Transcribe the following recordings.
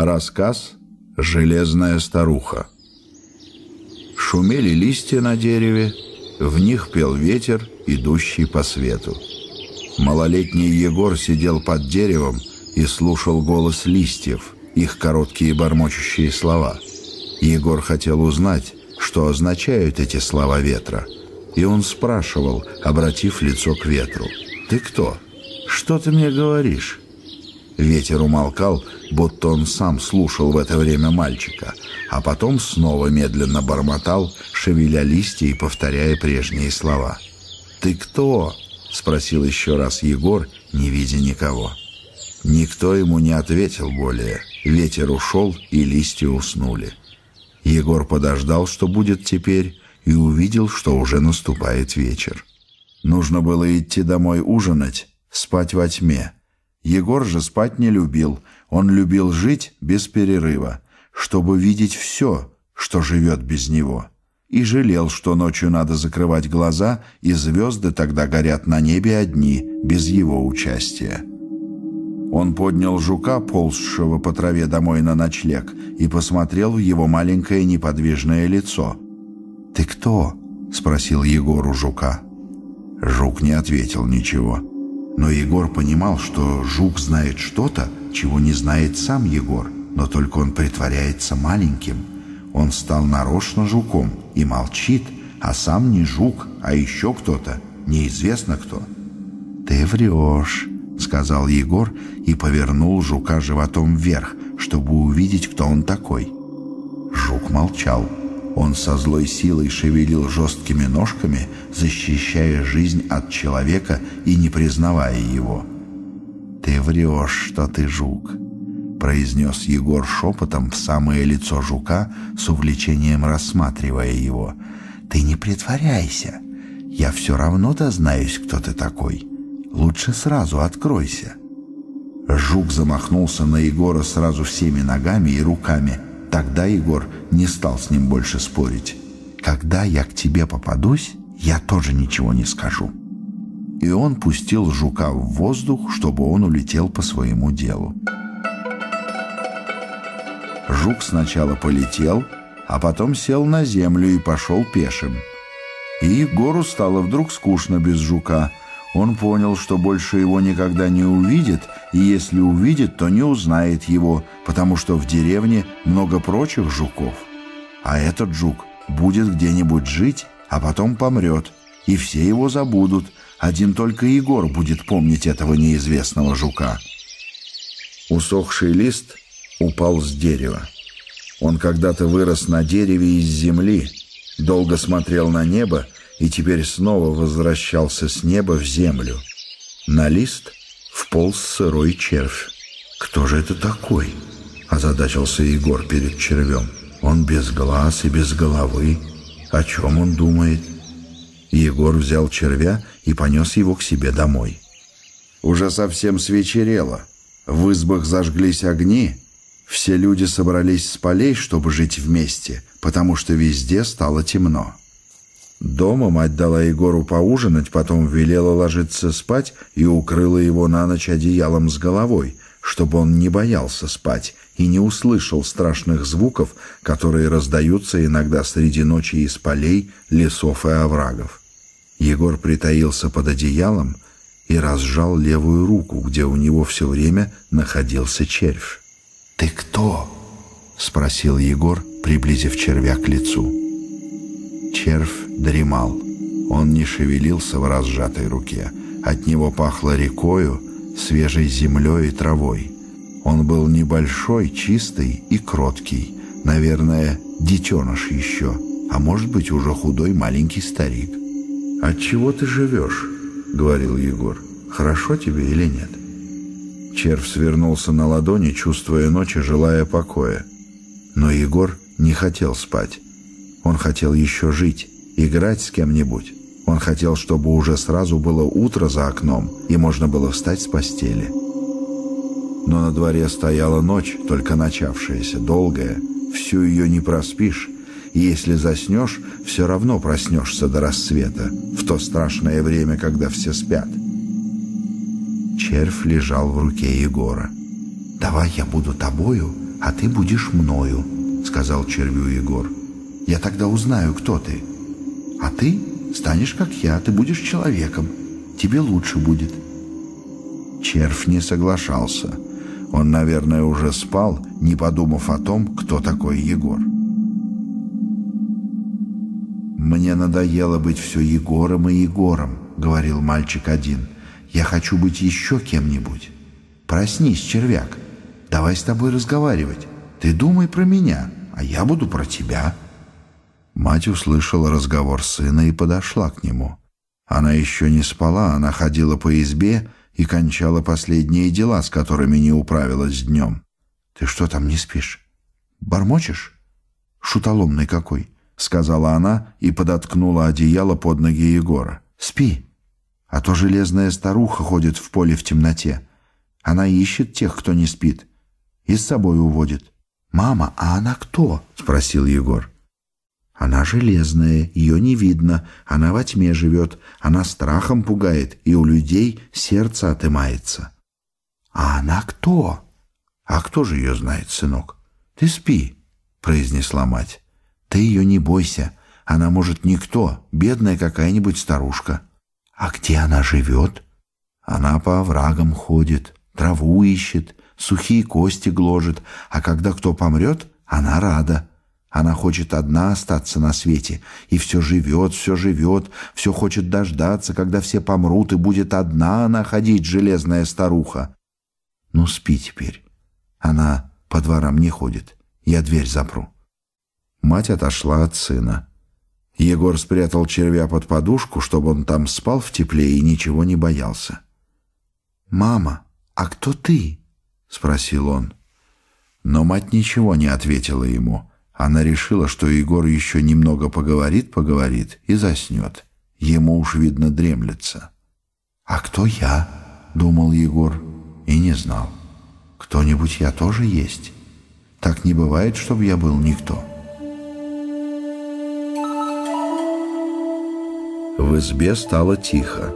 Рассказ «Железная старуха». Шумели листья на дереве, в них пел ветер, идущий по свету. Малолетний Егор сидел под деревом и слушал голос листьев, их короткие бормочущие слова. Егор хотел узнать, что означают эти слова ветра, и он спрашивал, обратив лицо к ветру, «Ты кто? Что ты мне говоришь?» Ветер умолкал, будто он сам слушал в это время мальчика, а потом снова медленно бормотал, шевеля листья и повторяя прежние слова. «Ты кто?» — спросил еще раз Егор, не видя никого. Никто ему не ответил более. Ветер ушел, и листья уснули. Егор подождал, что будет теперь, и увидел, что уже наступает вечер. Нужно было идти домой ужинать, спать во тьме — Егор же спать не любил, он любил жить без перерыва, чтобы видеть все, что живет без него. И жалел, что ночью надо закрывать глаза, и звезды тогда горят на небе одни, без его участия. Он поднял жука, ползшего по траве домой на ночлег, и посмотрел в его маленькое неподвижное лицо. «Ты кто?» — спросил Егор у жука. Жук не ответил ничего. Но Егор понимал, что жук знает что-то, чего не знает сам Егор, но только он притворяется маленьким. Он стал нарочно жуком и молчит, а сам не жук, а еще кто-то, неизвестно кто. «Ты врешь», — сказал Егор и повернул жука животом вверх, чтобы увидеть, кто он такой. Жук молчал. Он со злой силой шевелил жесткими ножками, защищая жизнь от человека и не признавая его. «Ты врешь, что ты жук», — произнес Егор шепотом в самое лицо жука, с увлечением рассматривая его. «Ты не притворяйся. Я все равно дознаюсь, кто ты такой. Лучше сразу откройся». Жук замахнулся на Егора сразу всеми ногами и руками — Тогда Егор не стал с ним больше спорить. «Когда я к тебе попадусь, я тоже ничего не скажу». И он пустил жука в воздух, чтобы он улетел по своему делу. Жук сначала полетел, а потом сел на землю и пошел пешим. И Егору стало вдруг скучно без жука – он понял, что больше его никогда не увидит, и если увидит, то не узнает его, потому что в деревне много прочих жуков. А этот жук будет где-нибудь жить, а потом помрет, и все его забудут. Один только Егор будет помнить этого неизвестного жука. Усохший лист упал с дерева. Он когда-то вырос на дереве из земли, долго смотрел на небо и теперь снова возвращался с неба в землю. На лист вполз сырой червь. «Кто же это такой?» — озадачился Егор перед червем. «Он без глаз и без головы. О чем он думает?» Егор взял червя и понес его к себе домой. Уже совсем свечерело. В избах зажглись огни. Все люди собрались с полей, чтобы жить вместе, потому что везде стало темно. Дома мать дала Егору поужинать, потом велела ложиться спать и укрыла его на ночь одеялом с головой, чтобы он не боялся спать и не услышал страшных звуков, которые раздаются иногда среди ночи из полей, лесов и оврагов. Егор притаился под одеялом и разжал левую руку, где у него все время находился червь. «Ты кто?» — спросил Егор, приблизив червя к лицу. Червь дремал. Он не шевелился в разжатой руке. От него пахло рекою, свежей землей и травой. Он был небольшой, чистый и кроткий. Наверное, детеныш еще, а может быть уже худой маленький старик. «От чего ты живешь?» — говорил Егор. «Хорошо тебе или нет?» Червь свернулся на ладони, чувствуя ночь и желая покоя. Но Егор не хотел спать. Он хотел еще жить, играть с кем-нибудь. Он хотел, чтобы уже сразу было утро за окном, и можно было встать с постели. Но на дворе стояла ночь, только начавшаяся, долгая. Всю ее не проспишь, и если заснешь, все равно проснешься до рассвета, в то страшное время, когда все спят. Червь лежал в руке Егора. «Давай я буду тобою, а ты будешь мною», — сказал червю Егор. «Я тогда узнаю, кто ты. А ты станешь, как я, ты будешь человеком. Тебе лучше будет». Червь не соглашался. Он, наверное, уже спал, не подумав о том, кто такой Егор. «Мне надоело быть все Егором и Егором», — говорил мальчик один. «Я хочу быть еще кем-нибудь. Проснись, червяк. Давай с тобой разговаривать. Ты думай про меня, а я буду про тебя». Мать услышала разговор сына и подошла к нему. Она еще не спала, она ходила по избе и кончала последние дела, с которыми не управилась днем. «Ты что там не спишь? Бормочешь? Шутоломный какой!» — сказала она и подоткнула одеяло под ноги Егора. «Спи, а то железная старуха ходит в поле в темноте. Она ищет тех, кто не спит, и с собой уводит». «Мама, а она кто?» — спросил Егор. «Она железная, ее не видно, она во тьме живет, она страхом пугает, и у людей сердце отымается». «А она кто?» «А кто же ее знает, сынок?» «Ты спи», — произнесла мать. Ты ее не бойся. Она, может, никто, бедная какая-нибудь старушка. А где она живет? Она по оврагам ходит, траву ищет, сухие кости гложет, а когда кто помрет, она рада. Она хочет одна остаться на свете, и все живет, все живет, все хочет дождаться, когда все помрут, и будет одна она ходить, железная старуха. Ну, спи теперь. Она по дворам не ходит. Я дверь запру. Мать отошла от сына. Егор спрятал червя под подушку, чтобы он там спал в тепле и ничего не боялся. «Мама, а кто ты?» — спросил он. Но мать ничего не ответила ему. Она решила, что Егор еще немного поговорит-поговорит и заснет. Ему уж, видно, дремлется. «А кто я?» — думал Егор и не знал. «Кто-нибудь я тоже есть. Так не бывает, чтобы я был никто». В избе стало тихо.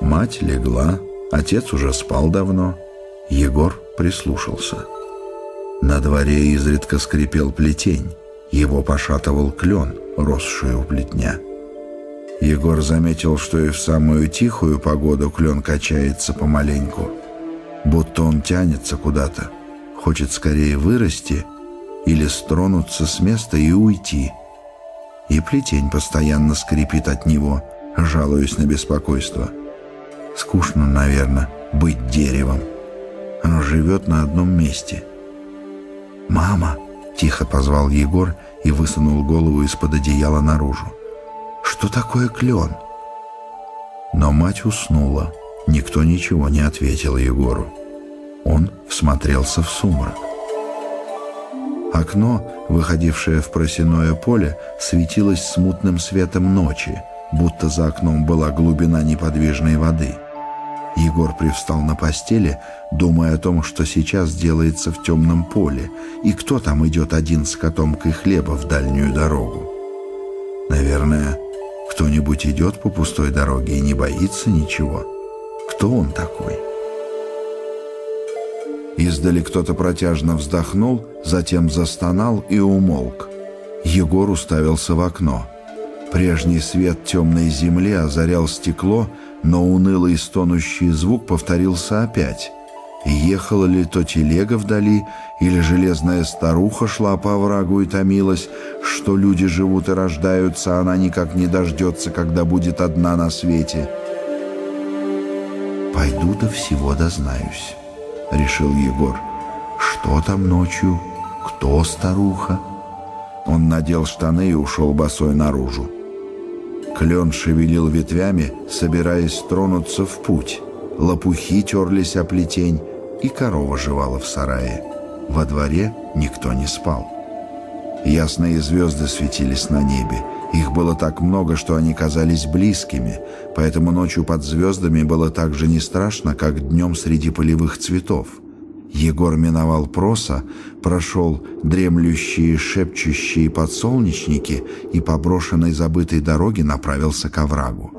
Мать легла, отец уже спал давно. Егор прислушался. На дворе изредка скрипел плетень. Его пошатывал клен, росший у плетня. Егор заметил, что и в самую тихую погоду клен качается помаленьку, будто он тянется куда-то, хочет скорее вырасти или стронуться с места и уйти — и плетень постоянно скрипит от него, жалуясь на беспокойство. Скучно, наверное, быть деревом. Оно живет на одном месте. «Мама!» — тихо позвал Егор и высунул голову из-под одеяла наружу. «Что такое клен?» Но мать уснула. Никто ничего не ответил Егору. Он всмотрелся в сумрак. Окно, выходившее в просеное поле, светилось смутным светом ночи, будто за окном была глубина неподвижной воды. Егор привстал на постели, думая о том, что сейчас делается в темном поле, и кто там идет один с котомкой хлеба в дальнюю дорогу. Наверное, кто-нибудь идет по пустой дороге и не боится ничего. Кто он такой? Издали кто-то протяжно вздохнул, затем застонал и умолк. Егор уставился в окно. Прежний свет темной земли озарял стекло, но унылый стонущий звук повторился опять. Ехала ли то телега вдали, или железная старуха шла по врагу и томилась, что люди живут и рождаются, а она никак не дождется, когда будет одна на свете. «Пойду до всего дознаюсь». — решил Егор. «Что там ночью? Кто старуха?» Он надел штаны и ушел босой наружу. Клен шевелил ветвями, собираясь тронуться в путь. Лопухи терлись о плетень, и корова жевала в сарае. Во дворе никто не спал. Ясные звезды светились на небе. Их было так много, что они казались близкими, поэтому ночью под звездами было так же не страшно, как днем среди полевых цветов. Егор миновал проса, прошел дремлющие, шепчущие подсолнечники и по брошенной забытой дороге направился к оврагу.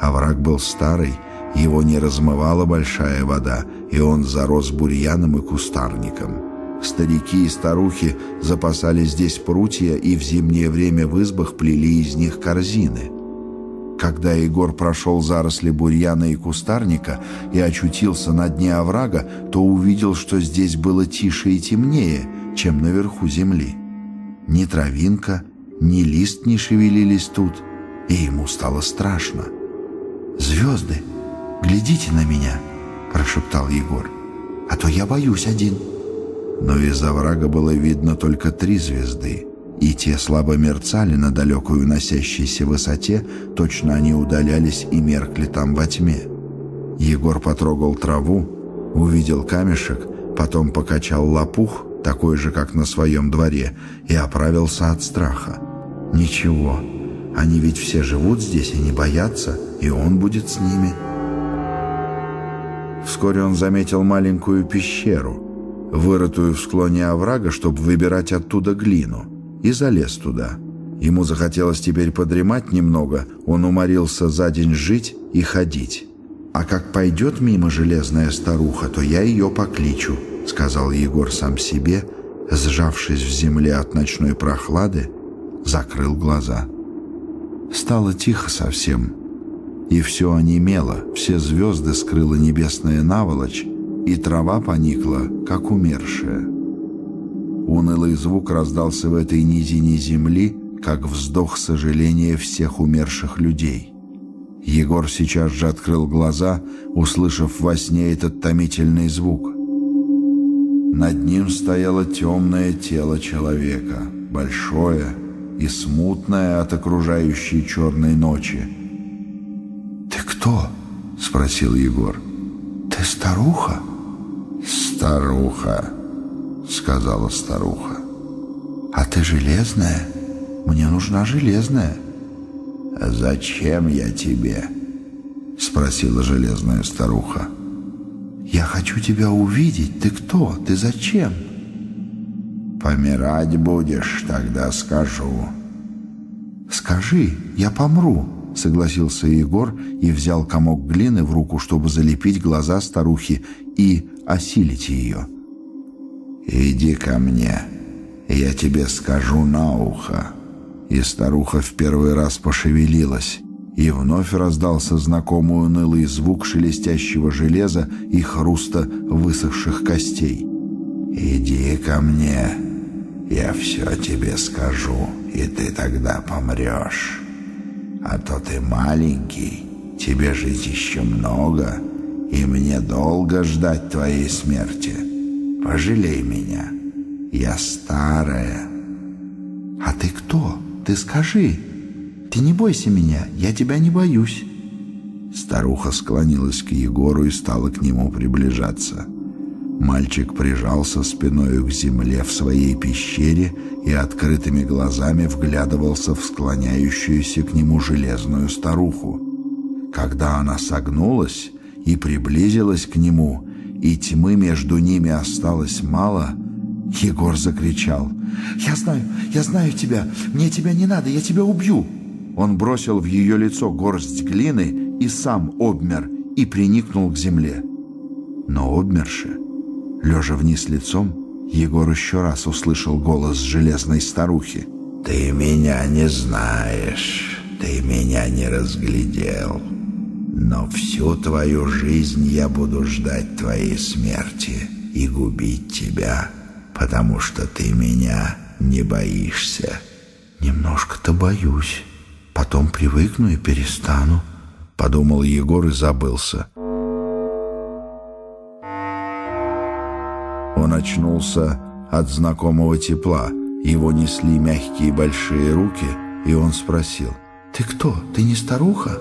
Овраг был старый, его не размывала большая вода, и он зарос бурьяном и кустарником. Старики и старухи запасали здесь прутья и в зимнее время в избах плели из них корзины. Когда Егор прошел заросли бурьяна и кустарника и очутился на дне оврага, то увидел, что здесь было тише и темнее, чем наверху земли. Ни травинка, ни лист не шевелились тут, и ему стало страшно. «Звезды, глядите на меня!» — прошептал Егор. «А то я боюсь один» но из оврага было видно только три звезды, и те слабо мерцали на далекой уносящейся высоте, точно они удалялись и меркли там во тьме. Егор потрогал траву, увидел камешек, потом покачал лопух, такой же, как на своем дворе, и оправился от страха. «Ничего, они ведь все живут здесь и не боятся, и он будет с ними». Вскоре он заметил маленькую пещеру — вырытую в склоне оврага, чтобы выбирать оттуда глину, и залез туда. Ему захотелось теперь подремать немного, он уморился за день жить и ходить. «А как пойдет мимо железная старуха, то я ее покличу», — сказал Егор сам себе, сжавшись в земле от ночной прохлады, закрыл глаза. Стало тихо совсем, и все онемело, все звезды скрыла небесная наволочь, и трава поникла, как умершая. Унылый звук раздался в этой низине земли, как вздох сожаления всех умерших людей. Егор сейчас же открыл глаза, услышав во сне этот томительный звук. Над ним стояло темное тело человека, большое и смутное от окружающей черной ночи. «Ты кто?» — спросил Егор. «Ты старуха?» «Старуха», — сказала старуха. «А ты железная? Мне нужна железная». «Зачем я тебе?» — спросила железная старуха. «Я хочу тебя увидеть. Ты кто? Ты зачем?» «Помирать будешь, тогда скажу». «Скажи, я помру», — согласился Егор и взял комок глины в руку, чтобы залепить глаза старухи и осилить ее. «Иди ко мне, я тебе скажу на ухо». И старуха в первый раз пошевелилась, и вновь раздался знакомый унылый звук шелестящего железа и хруста высохших костей. «Иди ко мне, я все тебе скажу, и ты тогда помрешь. А то ты маленький, тебе жить еще много, и мне долго ждать твоей смерти. Пожалей меня, я старая». «А ты кто? Ты скажи. Ты не бойся меня, я тебя не боюсь». Старуха склонилась к Егору и стала к нему приближаться. Мальчик прижался спиной к земле в своей пещере и открытыми глазами вглядывался в склоняющуюся к нему железную старуху. Когда она согнулась, и приблизилась к нему, и тьмы между ними осталось мало, Егор закричал. «Я знаю, я знаю тебя! Мне тебя не надо, я тебя убью!» Он бросил в ее лицо горсть глины и сам обмер и приникнул к земле. Но обмерши, лежа вниз лицом, Егор еще раз услышал голос железной старухи. «Ты меня не знаешь, ты меня не разглядел». Но всю твою жизнь я буду ждать твоей смерти и губить тебя, потому что ты меня не боишься. Немножко-то боюсь. Потом привыкну и перестану, подумал Егор и забылся. Он очнулся от знакомого тепла. Его несли мягкие большие руки, и он спросил, «Ты кто? Ты не старуха?»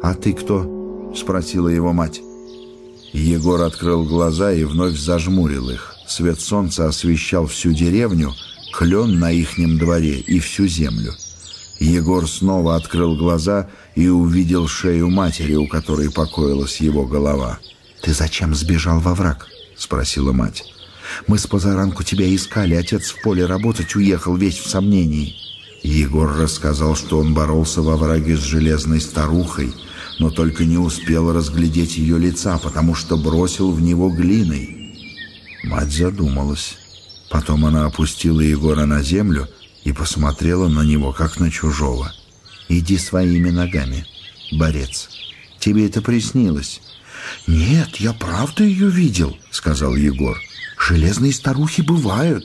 «А ты кто?» — спросила его мать. Егор открыл глаза и вновь зажмурил их. Свет солнца освещал всю деревню, клен на ихнем дворе и всю землю. Егор снова открыл глаза и увидел шею матери, у которой покоилась его голова. «Ты зачем сбежал во враг?» — спросила мать. «Мы с позаранку тебя искали, отец в поле работать уехал, весь в сомнении». Егор рассказал, что он боролся во враге с железной старухой — но только не успел разглядеть ее лица, потому что бросил в него глиной. Мать задумалась. Потом она опустила Егора на землю и посмотрела на него, как на чужого. «Иди своими ногами, борец. Тебе это приснилось». «Нет, я правда ее видел», — сказал Егор. «Железные старухи бывают».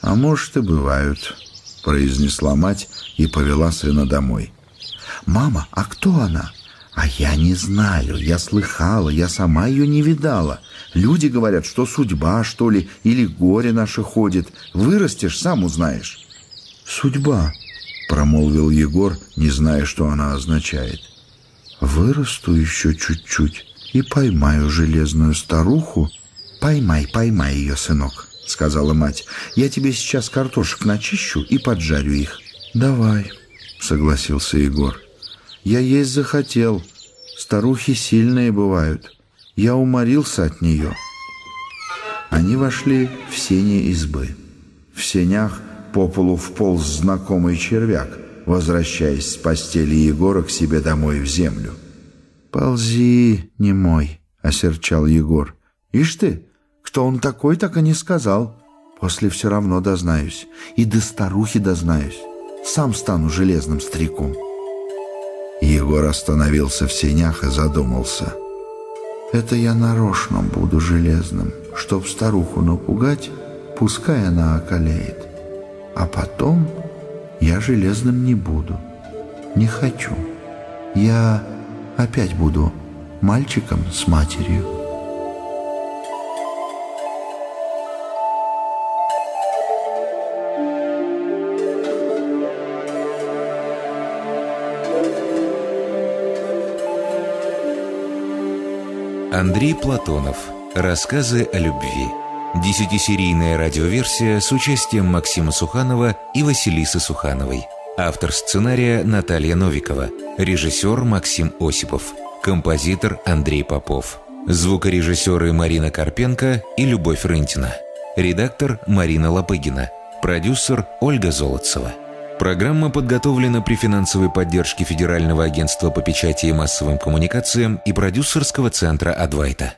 «А может, и бывают», — произнесла мать и повела сына домой. «Мама, а кто она?» «А я не знаю, я слыхала, я сама ее не видала. Люди говорят, что судьба, что ли, или горе наше ходит. Вырастешь, сам узнаешь». «Судьба», — промолвил Егор, не зная, что она означает. «Вырасту еще чуть-чуть и поймаю железную старуху». «Поймай, поймай ее, сынок», — сказала мать. «Я тебе сейчас картошек начищу и поджарю их». «Давай», — согласился Егор. «Я есть захотел. Старухи сильные бывают. Я уморился от нее». Они вошли в сени избы. В сенях по полу вполз знакомый червяк, возвращаясь с постели Егора к себе домой в землю. «Ползи, не мой», — осерчал Егор. «Ишь ты, кто он такой, так и не сказал. После все равно дознаюсь. И до старухи дознаюсь. Сам стану железным стариком». Егор остановился в сенях и задумался. «Это я нарочно буду железным, чтоб старуху напугать, пускай она околеет. А потом я железным не буду. Не хочу. Я опять буду мальчиком с матерью. Андрей Платонов. Рассказы о любви. Десятисерийная радиоверсия с участием Максима Суханова и Василисы Сухановой. Автор сценария Наталья Новикова. Режиссер Максим Осипов. Композитор Андрей Попов. Звукорежиссеры Марина Карпенко и Любовь Рынтина. Редактор Марина Лопыгина. Продюсер Ольга Золотцева. Программа подготовлена при финансовой поддержке Федерального агентства по печати и массовым коммуникациям и продюсерского центра «Адвайта».